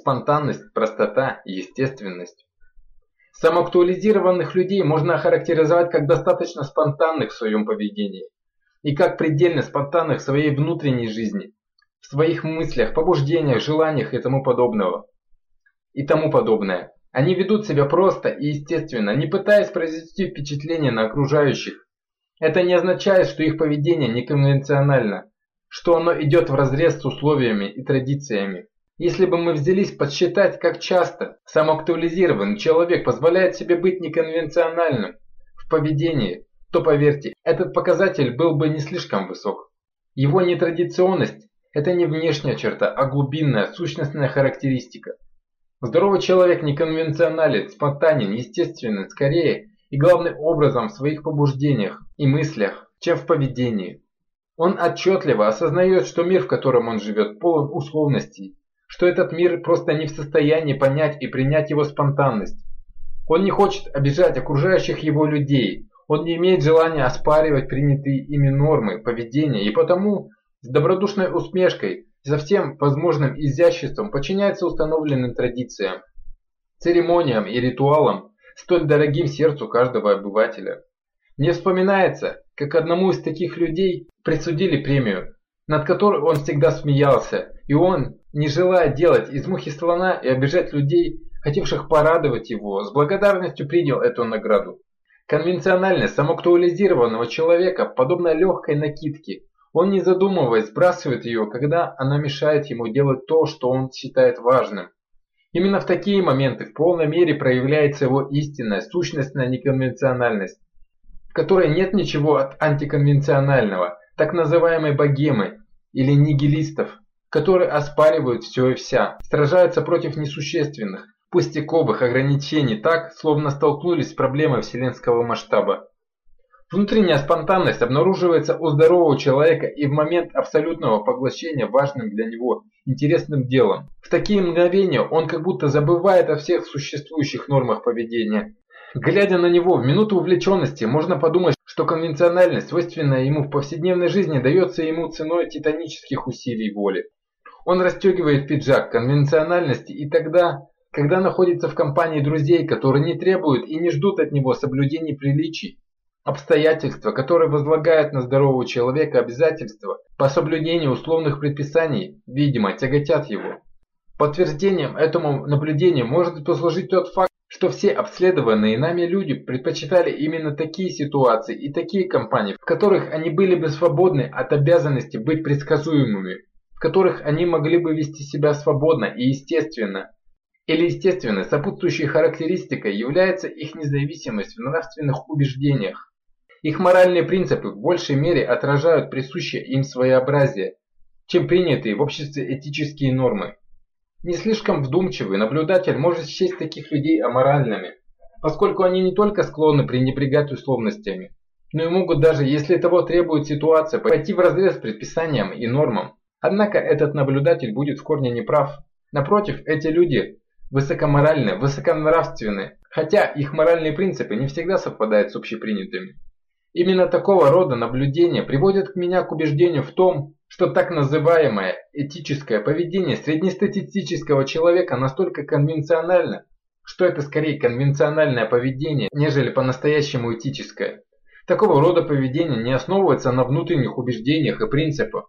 спонтанность, простота естественность. Самоактуализированных людей можно охарактеризовать как достаточно спонтанных в своем поведении и как предельно спонтанных в своей внутренней жизни, в своих мыслях, побуждениях, желаниях и тому подобного. И тому подобное. Они ведут себя просто и естественно, не пытаясь произвести впечатление на окружающих. Это не означает, что их поведение неконвенционально, что оно идет вразрез с условиями и традициями. Если бы мы взялись подсчитать, как часто самоактуализированный человек позволяет себе быть неконвенциональным в поведении, то поверьте, этот показатель был бы не слишком высок. Его нетрадиционность – это не внешняя черта, а глубинная, сущностная характеристика. Здоровый человек неконвенционален, спонтанен, естественен, скорее и главным образом в своих побуждениях и мыслях, чем в поведении. Он отчетливо осознает, что мир, в котором он живет, полон условностей, что этот мир просто не в состоянии понять и принять его спонтанность. Он не хочет обижать окружающих его людей, он не имеет желания оспаривать принятые ими нормы поведения и потому с добродушной усмешкой со всем возможным изяществом подчиняется установленным традициям, церемониям и ритуалам, столь дорогим сердцу каждого обывателя. Мне вспоминается, как одному из таких людей присудили премию, над которой он всегда смеялся, и он, не желая делать из мухи слона и обижать людей, хотевших порадовать его, с благодарностью принял эту награду. Конвенциональность самоактуализированного человека подобна легкой накидке. Он не задумываясь сбрасывает ее, когда она мешает ему делать то, что он считает важным. Именно в такие моменты в полной мере проявляется его истинная, сущностная неконвенциональность, в которой нет ничего от антиконвенционального, так называемой богемы или нигилистов, которые оспаривают все и вся, сражаются против несущественных, пустяковых ограничений так, словно столкнулись с проблемой вселенского масштаба. Внутренняя спонтанность обнаруживается у здорового человека и в момент абсолютного поглощения важным для него интересным делом. В такие мгновения он как будто забывает о всех существующих нормах поведения. Глядя на него в минуту увлеченности, можно подумать, что конвенциональность, свойственная ему в повседневной жизни, дается ему ценой титанических усилий воли. Он расстегивает пиджак конвенциональности и тогда, когда находится в компании друзей, которые не требуют и не ждут от него соблюдения приличий, обстоятельства, которые возлагают на здорового человека обязательства по соблюдению условных предписаний, видимо, тяготят его. Подтверждением этому наблюдению может послужить тот факт, что все обследованные нами люди предпочитали именно такие ситуации и такие компании, в которых они были бы свободны от обязанности быть предсказуемыми, в которых они могли бы вести себя свободно и естественно. Или естественно, сопутствующей характеристикой является их независимость в нравственных убеждениях. Их моральные принципы в большей мере отражают присущее им своеобразие, чем принятые в обществе этические нормы. Не слишком вдумчивый наблюдатель может счесть таких людей аморальными, поскольку они не только склонны пренебрегать условностями, но и могут даже, если того требует ситуация, пойти вразрез с предписаниям и нормам. Однако этот наблюдатель будет в корне неправ. Напротив, эти люди высокоморальны, высоконравственны, хотя их моральные принципы не всегда совпадают с общепринятыми. Именно такого рода наблюдения приводят меня к убеждению в том, что так называемое этическое поведение среднестатистического человека настолько конвенционально, что это скорее конвенциональное поведение, нежели по-настоящему этическое. Такого рода поведение не основывается на внутренних убеждениях и принципах,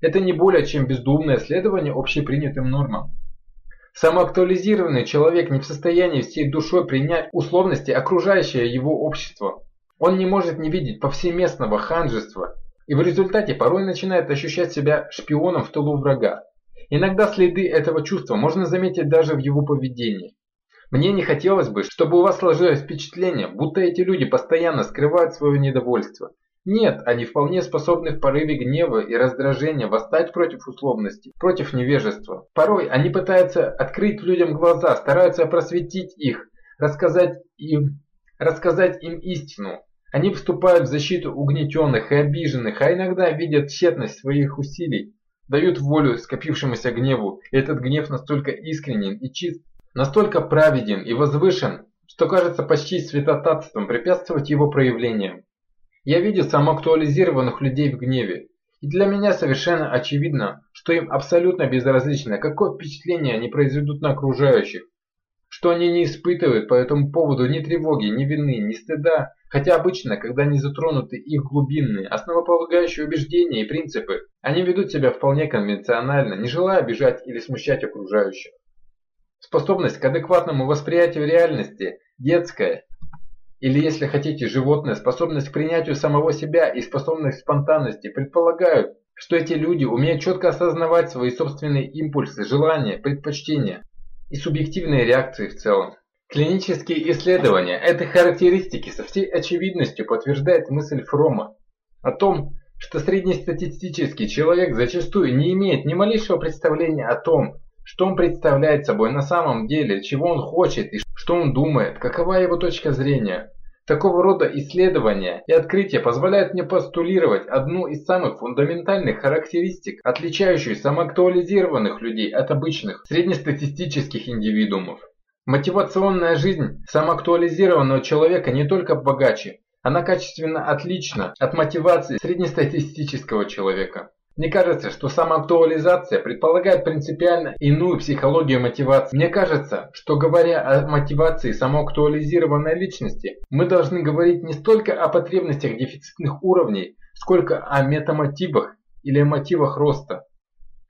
это не более чем бездумное следование общепринятым нормам. Самоактуализированный человек не в состоянии всей душой принять условности окружающее его общество. Он не может не видеть повсеместного ханжества и в результате порой начинает ощущать себя шпионом в тылу врага. Иногда следы этого чувства можно заметить даже в его поведении. Мне не хотелось бы, чтобы у вас сложилось впечатление, будто эти люди постоянно скрывают свое недовольство нет, они вполне способны в порыве гнева и раздражения восстать против условностей, против невежества. Порой они пытаются открыть людям глаза, стараются просветить их, рассказать им, рассказать им истину. Они вступают в защиту угнетенных и обиженных, а иногда видят тщетность своих усилий, дают волю скопившемуся гневу. И этот гнев настолько искренен и чист, настолько праведен и возвышен, что кажется почти святотатством препятствовать его проявлениям. Я видел самоактуализированных людей в гневе. И для меня совершенно очевидно, что им абсолютно безразлично, какое впечатление они произведут на окружающих, что они не испытывают по этому поводу ни тревоги, ни вины, ни стыда, хотя обычно, когда не затронуты их глубинные, основополагающие убеждения и принципы, они ведут себя вполне конвенционально, не желая обижать или смущать окружающих. Способность к адекватному восприятию реальности, детская, или если хотите животная, способность к принятию самого себя и способность к спонтанности предполагают, что эти люди умеют четко осознавать свои собственные импульсы, желания, предпочтения, и субъективные реакции в целом. Клинические исследования этой характеристики со всей очевидностью подтверждают мысль Фрома о том, что среднестатистический человек зачастую не имеет ни малейшего представления о том, что он представляет собой на самом деле, чего он хочет и что он думает, какова его точка зрения. Такого рода исследования и открытия позволяют мне постулировать одну из самых фундаментальных характеристик, отличающую самоактуализированных людей от обычных среднестатистических индивидуумов. Мотивационная жизнь самоактуализированного человека не только богаче, она качественно отлична от мотивации среднестатистического человека. Мне кажется, что самоактуализация предполагает принципиально иную психологию мотивации. Мне кажется, что говоря о мотивации самоактуализированной личности, мы должны говорить не столько о потребностях дефицитных уровней, сколько о метамотивах или о мотивах роста.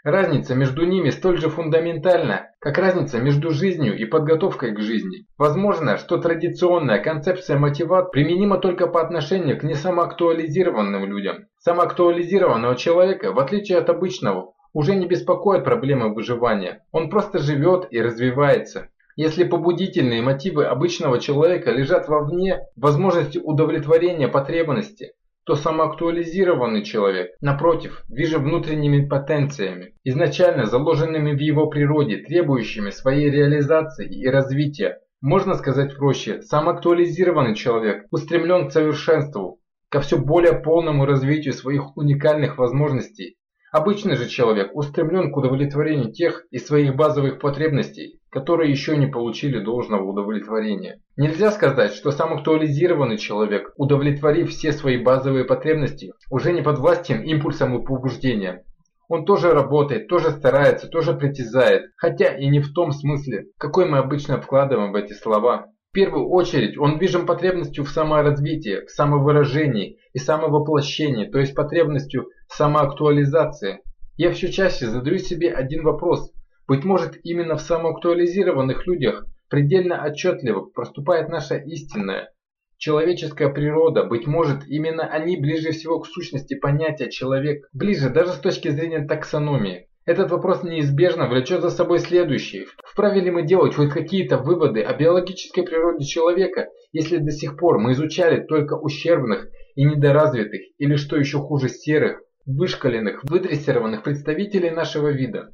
Разница между ними столь же фундаментальна, как разница между жизнью и подготовкой к жизни. Возможно, что традиционная концепция мотиват применима только по отношению к несамоактуализированным людям. Самоактуализированного человека, в отличие от обычного, уже не беспокоит проблемы выживания. Он просто живет и развивается. Если побудительные мотивы обычного человека лежат вовне возможности удовлетворения потребности, то самоактуализированный человек, напротив, движет внутренними потенциями, изначально заложенными в его природе, требующими своей реализации и развития. Можно сказать проще, самоактуализированный человек устремлен к совершенству, ко все более полному развитию своих уникальных возможностей. Обычный же человек устремлен к удовлетворению тех из своих базовых потребностей, которые еще не получили должного удовлетворения. Нельзя сказать, что сам актуализированный человек, удовлетворив все свои базовые потребности, уже не подвластен импульсам и побуждениям. Он тоже работает, тоже старается, тоже притязает, хотя и не в том смысле, какой мы обычно вкладываем в эти слова. В первую очередь он движим потребностью в саморазвитии, в самовыражении и самовоплощении, то есть потребностью самоактуализации. Я все чаще задаю себе один вопрос – быть может, именно в самоактуализированных людях предельно отчетливо проступает наша истинная, человеческая природа, быть может, именно они ближе всего к сущности понятия «человек», ближе даже с точки зрения таксономии. Этот вопрос неизбежно влечет за собой следующий. Вправе ли мы делать хоть какие-то выводы о биологической природе человека, если до сих пор мы изучали только ущербных и недоразвитых, или что еще хуже серых, вышкаленных, выдрессированных представителей нашего вида?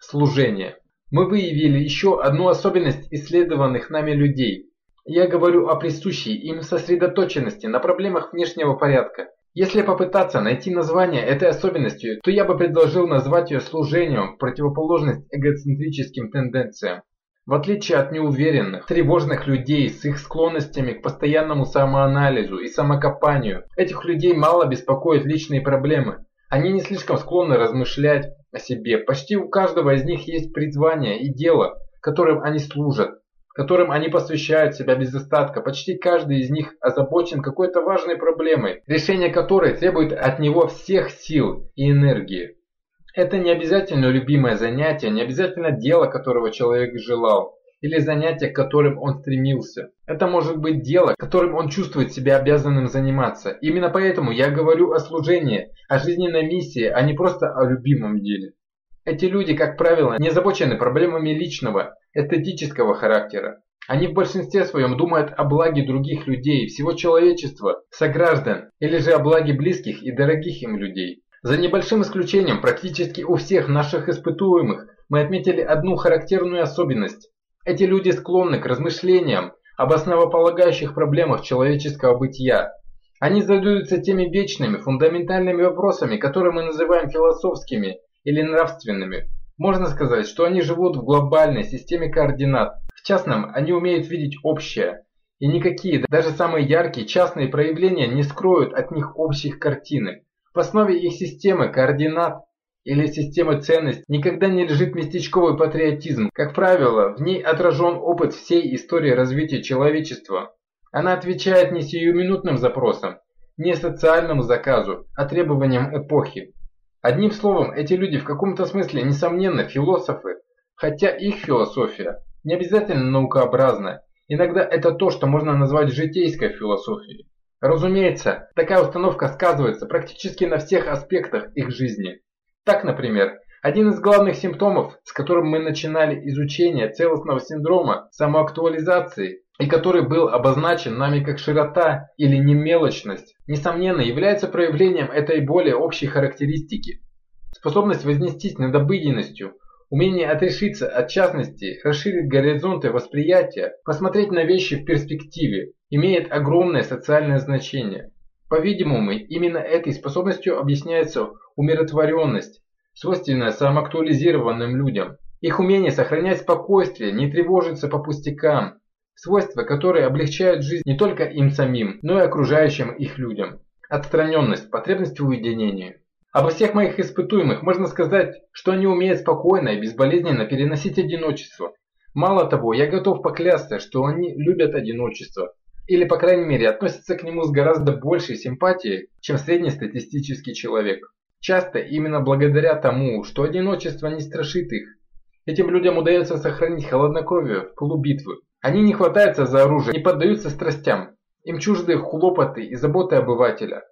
Служение. Мы выявили еще одну особенность исследованных нами людей. Я говорю о присущей им сосредоточенности на проблемах внешнего порядка. Если попытаться найти название этой особенностью, то я бы предложил назвать ее служением в противоположность эгоцентрическим тенденциям. В отличие от неуверенных, тревожных людей с их склонностями к постоянному самоанализу и самокопанию, этих людей мало беспокоят личные проблемы. Они не слишком склонны размышлять о себе. Почти у каждого из них есть призвание и дело, которым они служат, которым они посвящают себя без остатка. Почти каждый из них озабочен какой-то важной проблемой, решение которой требует от него всех сил и энергии. Это не обязательно любимое занятие, не обязательно дело, которого человек желал или занятие, к которым он стремился. Это может быть дело, которым он чувствует себя обязанным заниматься. Именно поэтому я говорю о служении, о жизненной миссии, а не просто о любимом деле. Эти люди, как правило, не озабочены проблемами личного, эстетического характера. Они в большинстве своем думают о благе других людей, всего человечества, сограждан, или же о благе близких и дорогих им людей. За небольшим исключением, практически у всех наших испытуемых мы отметили одну характерную особенность. Эти люди склонны к размышлениям об основополагающих проблемах человеческого бытия. Они задаются теми вечными, фундаментальными вопросами, которые мы называем философскими или нравственными. Можно сказать, что они живут в глобальной системе координат. В частном они умеют видеть общее. И никакие, даже самые яркие частные проявления не скроют от них общих картины. В основе их системы координат или системы ценностей никогда не лежит местечковый патриотизм. Как правило, в ней отражен опыт всей истории развития человечества. Она отвечает не сиюминутным запросам, не социальному заказу, а требованиям эпохи. Одним словом, эти люди в каком-то смысле, несомненно, философы, хотя их философия не обязательно наукообразная. Иногда это то, что можно назвать житейской философией. Разумеется, такая установка сказывается практически на всех аспектах их жизни. Так, например, один из главных симптомов, с которым мы начинали изучение целостного синдрома самоактуализации, и который был обозначен нами как широта или немелочность, несомненно является проявлением этой более общей характеристики. Способность вознестись над обыденностью, умение отрешиться от частности, расширить горизонты восприятия, посмотреть на вещи в перспективе, имеет огромное социальное значение. По-видимому, именно этой способностью объясняется умиротворенность, свойственная самоактуализированным людям. Их умение сохранять спокойствие, не тревожиться по пустякам, Свойства, которые облегчают жизнь не только им самим, но и окружающим их людям. Отстраненность, потребность в уединении. Обо всех моих испытуемых можно сказать, что они умеют спокойно и безболезненно переносить одиночество. Мало того, я готов поклясться, что они любят одиночество. Или, по крайней мере, относятся к нему с гораздо большей симпатией, чем среднестатистический человек. Часто именно благодаря тому, что одиночество не страшит их, этим людям удается сохранить холоднокровие в полубитвы. Они не хватаются за оружие, не поддаются страстям. Им чужды хлопоты и заботы обывателя.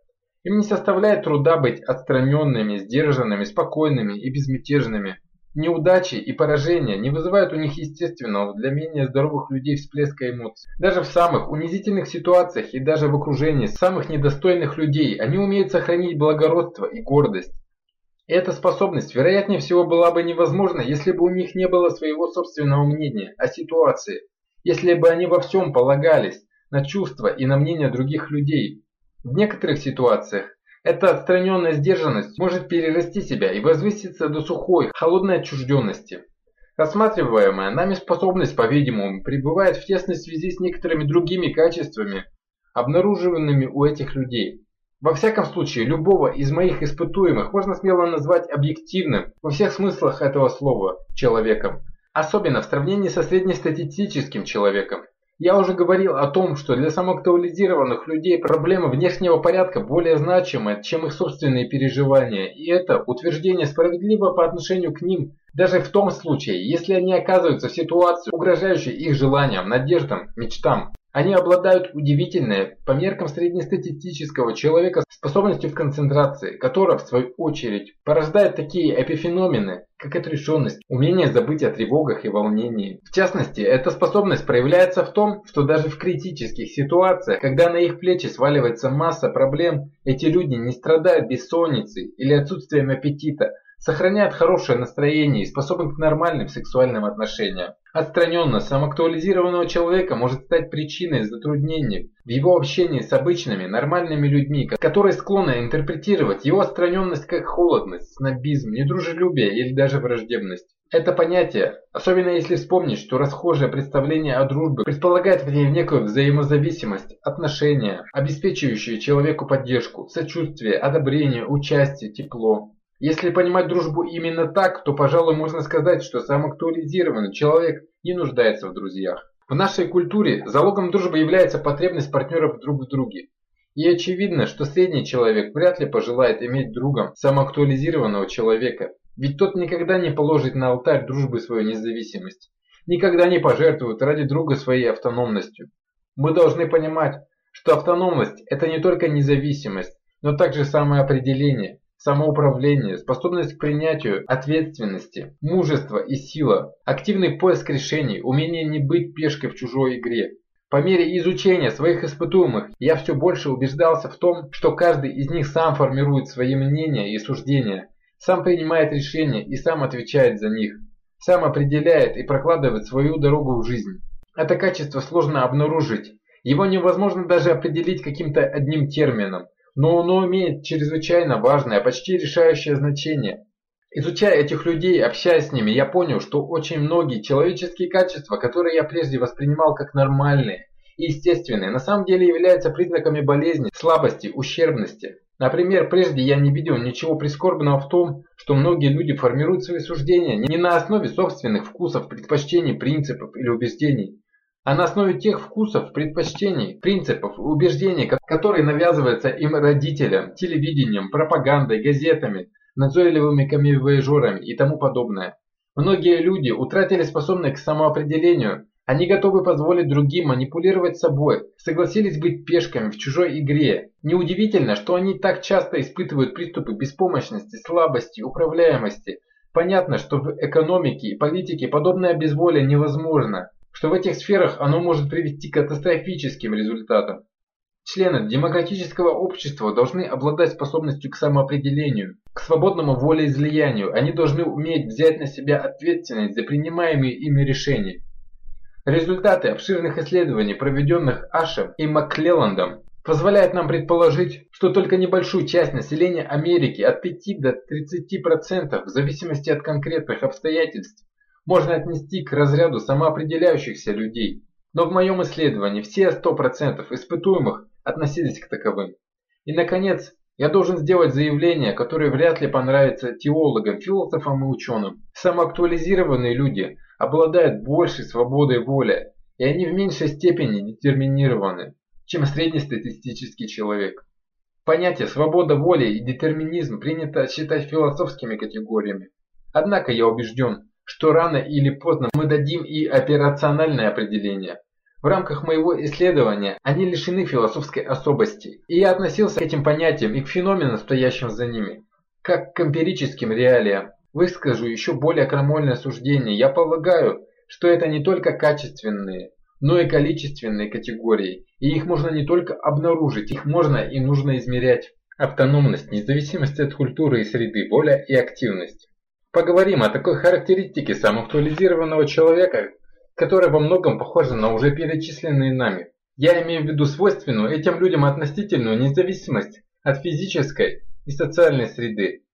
Им не составляет труда быть отстраненными, сдержанными, спокойными и безмятежными. Неудачи и поражения не вызывают у них естественного для менее здоровых людей всплеска эмоций. Даже в самых унизительных ситуациях и даже в окружении самых недостойных людей они умеют сохранить благородство и гордость. Эта способность, вероятнее всего, была бы невозможна, если бы у них не было своего собственного мнения о ситуации, если бы они во всем полагались на чувства и на мнение других людей. В некоторых ситуациях эта отстраненная сдержанность может перерасти себя и возвыситься до сухой, холодной отчужденности. Рассматриваемая нами способность, по-видимому, пребывает в тесной связи с некоторыми другими качествами, обнаруженными у этих людей. Во всяком случае, любого из моих испытуемых можно смело назвать объективным, во всех смыслах этого слова, человеком. Особенно в сравнении со среднестатистическим человеком. Я уже говорил о том, что для самоактуализированных людей проблема внешнего порядка более значима, чем их собственные переживания, и это утверждение справедливо по отношению к ним, даже в том случае, если они оказываются в ситуации, угрожающей их желаниям, надеждам, мечтам. Они обладают удивительной, по меркам среднестатистического человека, способностью в концентрации, которая, в свою очередь, порождает такие эпифеномены, как отрешенность, умение забыть о тревогах и волнении. В частности, эта способность проявляется в том, что даже в критических ситуациях, когда на их плечи сваливается масса проблем, эти люди не страдают бессонницей или отсутствием аппетита, сохраняют хорошее настроение и способны к нормальным сексуальным отношениям. Отстраненность самоактуализированного человека может стать причиной затруднений в его общении с обычными, нормальными людьми, которые склонны интерпретировать его отстраненность как холодность, снобизм, недружелюбие или даже враждебность. Это понятие, особенно если вспомнить, что расхожее представление о дружбе предполагает в ней некую взаимозависимость, отношения, обеспечивающие человеку поддержку, сочувствие, одобрение, участие, тепло. Если понимать дружбу именно так, то, пожалуй, можно сказать, что самоактуализированный человек не нуждается в друзьях. В нашей культуре залогом дружбы является потребность партнеров друг в друге. И очевидно, что средний человек вряд ли пожелает иметь другом самоактуализированного человека, ведь тот никогда не положит на алтарь дружбы свою независимость, никогда не пожертвует ради друга своей автономностью. Мы должны понимать, что автономность – это не только независимость, но также самоопределение, самоуправление, способность к принятию ответственности, мужество и сила, активный поиск решений, умение не быть пешкой в чужой игре. По мере изучения своих испытуемых я все больше убеждался в том, что каждый из них сам формирует свои мнения и суждения, сам принимает решения и сам отвечает за них, сам определяет и прокладывает свою дорогу в жизнь. Это качество сложно обнаружить, его невозможно даже определить каким-то одним термином, но оно имеет чрезвычайно важное, почти решающее значение. Изучая этих людей, общаясь с ними, я понял, что очень многие человеческие качества, которые я прежде воспринимал как нормальные и естественные, на самом деле являются признаками болезни, слабости, ущербности. Например, прежде я не видел ничего прискорбного в том, что многие люди формируют свои суждения не на основе собственных вкусов, предпочтений, принципов или убеждений, а на основе тех вкусов, предпочтений, принципов и убеждений, которые навязываются им родителям, телевидением, пропагандой, газетами, назойливыми камевояжерами и тому подобное. Многие люди утратили способность к самоопределению, они готовы позволить другим манипулировать собой, согласились быть пешками в чужой игре. Неудивительно, что они так часто испытывают приступы беспомощности, слабости, управляемости. Понятно, что в экономике и политике подобное безволие невозможно, что в этих сферах оно может привести к катастрофическим результатам. Члены демократического общества должны обладать способностью к самоопределению, к свободному волеизлиянию. Они должны уметь взять на себя ответственность за принимаемые ими решения. Результаты обширных исследований, проведенных Ашем и Макклелландом, позволяют нам предположить, что только небольшую часть населения Америки от 5 до 30% в зависимости от конкретных обстоятельств можно отнести к разряду самоопределяющихся людей. Но в моем исследовании все 100% испытуемых относились к таковым. И, наконец, я должен сделать заявление, которое вряд ли понравится теологам, философам и ученым. Самоактуализированные люди – обладают большей свободой воли, и они в меньшей степени детерминированы, чем среднестатистический человек. Понятие «свобода воли» и «детерминизм» принято считать философскими категориями. Однако я убежден, что рано или поздно мы дадим и операциональное определение. В рамках моего исследования они лишены философской особости, и я относился к этим понятиям и к феноменам, стоящим за ними, как к эмпирическим реалиям, Выскажу еще более крамольное суждение. Я полагаю, что это не только качественные, но и количественные категории, и их можно не только обнаружить, их можно и нужно измерять. Автономность, независимость от культуры и среды, воля и активность. Поговорим о такой характеристике самоактуализированного человека, которая во многом похожа на уже перечисленные нами. Я имею в виду свойственную этим людям относительную независимость от физической и социальной среды,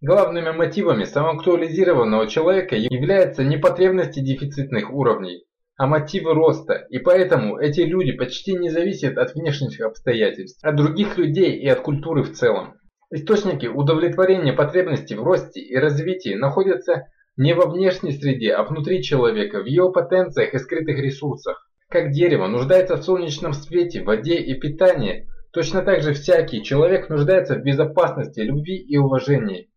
Главными мотивами самоактуализированного человека являются не потребности дефицитных уровней, а мотивы роста, и поэтому эти люди почти не зависят от внешних обстоятельств, от других людей и от культуры в целом. Источники удовлетворения потребностей в росте и развитии находятся не во внешней среде, а внутри человека, в его потенциях и скрытых ресурсах. Как дерево нуждается в солнечном свете, воде и питании, точно так же всякий человек нуждается в безопасности, любви и уважении.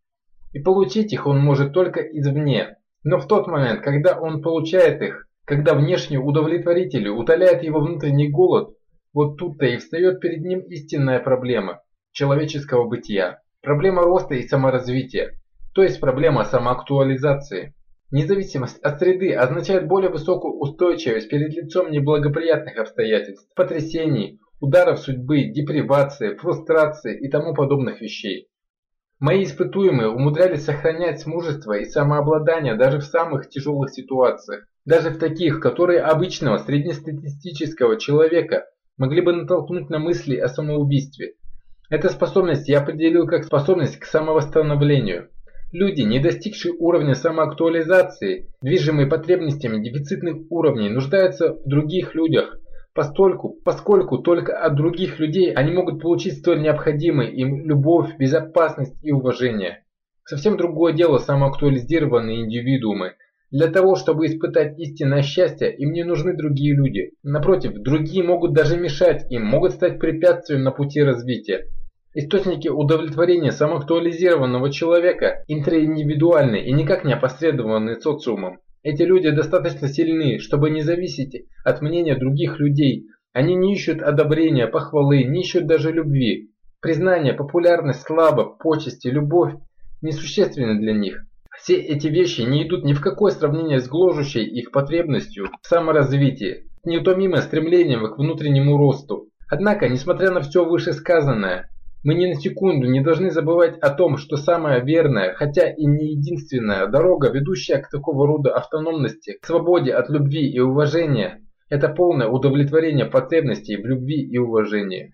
И получить их он может только извне. Но в тот момент, когда он получает их, когда внешние удовлетворители утоляют его внутренний голод, вот тут-то и встает перед ним истинная проблема человеческого бытия. Проблема роста и саморазвития, то есть проблема самоактуализации. Независимость от среды означает более высокую устойчивость перед лицом неблагоприятных обстоятельств, потрясений, ударов судьбы, депривации, фрустрации и тому подобных вещей. Мои испытуемые умудрялись сохранять мужество и самообладание даже в самых тяжелых ситуациях, даже в таких, которые обычного среднестатистического человека могли бы натолкнуть на мысли о самоубийстве. Эту способность я определил как способность к самовосстановлению. Люди, не достигшие уровня самоактуализации, движимые потребностями дефицитных уровней, нуждаются в других людях, Постольку, поскольку только от других людей они могут получить столь необходимые им любовь, безопасность и уважение. Совсем другое дело самоактуализированные индивидуумы. Для того, чтобы испытать истинное счастье, им не нужны другие люди. Напротив, другие могут даже мешать им, могут стать препятствием на пути развития. Источники удовлетворения самоактуализированного человека интроиндивидуальны и никак не опосредованы социумом. Эти люди достаточно сильны, чтобы не зависеть от мнения других людей. Они не ищут одобрения, похвалы, не ищут даже любви. Признание, популярность, слава, почести, любовь несущественны для них. Все эти вещи не идут ни в какое сравнение с гложущей их потребностью в саморазвитии, неутомимым стремлением к внутреннему росту. Однако, несмотря на все вышесказанное, мы ни на секунду не должны забывать о том, что самая верная, хотя и не единственная дорога, ведущая к такого рода автономности, к свободе от любви и уважения, это полное удовлетворение потребностей в любви и уважении.